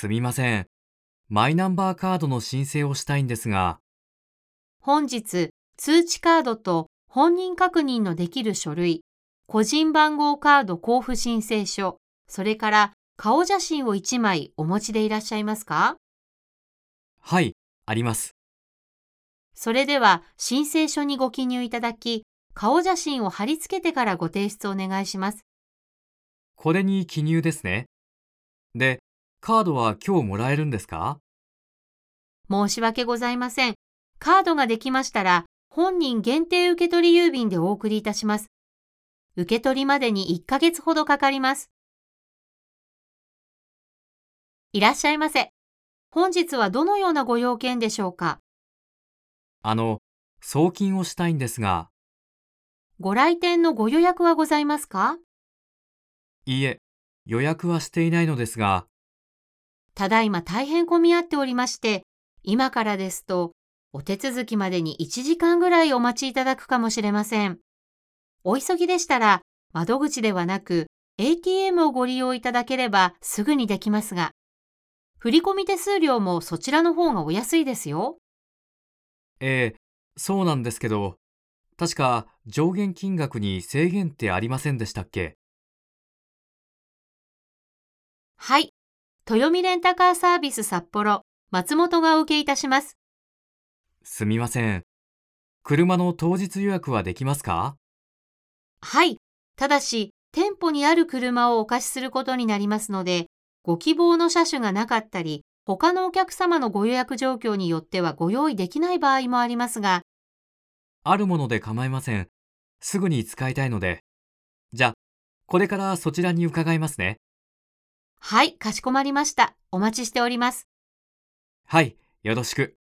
すみません。マイナンバーカードの申請をしたいんですが、本日、通知カードと本人確認のできる書類、個人番号カード交付申請書、それから顔写真を1枚お持ちでいらっしゃいますか？はい、あります。それでは申請書にご記入いただき、顔写真を貼り付けてからご提出お願いします。これに記入ですね。で、カードは今日もらえるんですか？申し訳ございません。カードができましたら、本人限定受取郵便でお送りいたします。受け取りまでに1ヶ月ほどかかります。いらっしゃいませ。本日はどのようなご用件でしょうか？あの、送金をしたいんですが、ご来店のご予約はございますか？いいえ、予約はしていないのですが、ただいま大変混み合っておりまして、今からですと、お手続きまでに1時間ぐらいお待ちいただくかもしれません。お急ぎでしたら、窓口ではなく、ATM をご利用いただければすぐにできますが、振込手数料もそちらの方がお安いですよ。ええ、そうなんですけど、確か上限金額に制限ってありませんでしたっけ？はい。豊見レンタカーサービス札幌、松本がお受けいたします。すみません。車の当日予約はできますか？はい。ただし、店舗にある車をお貸しすることになりますので、ご希望の車種がなかったり、他のお客様のご予約状況によってはご用意できない場合もありますが、あるもので構いません。すぐに使いたいので。じゃあ、これからそちらに伺いますね。はい、かしこまりました。お待ちしております。はい、よろしく。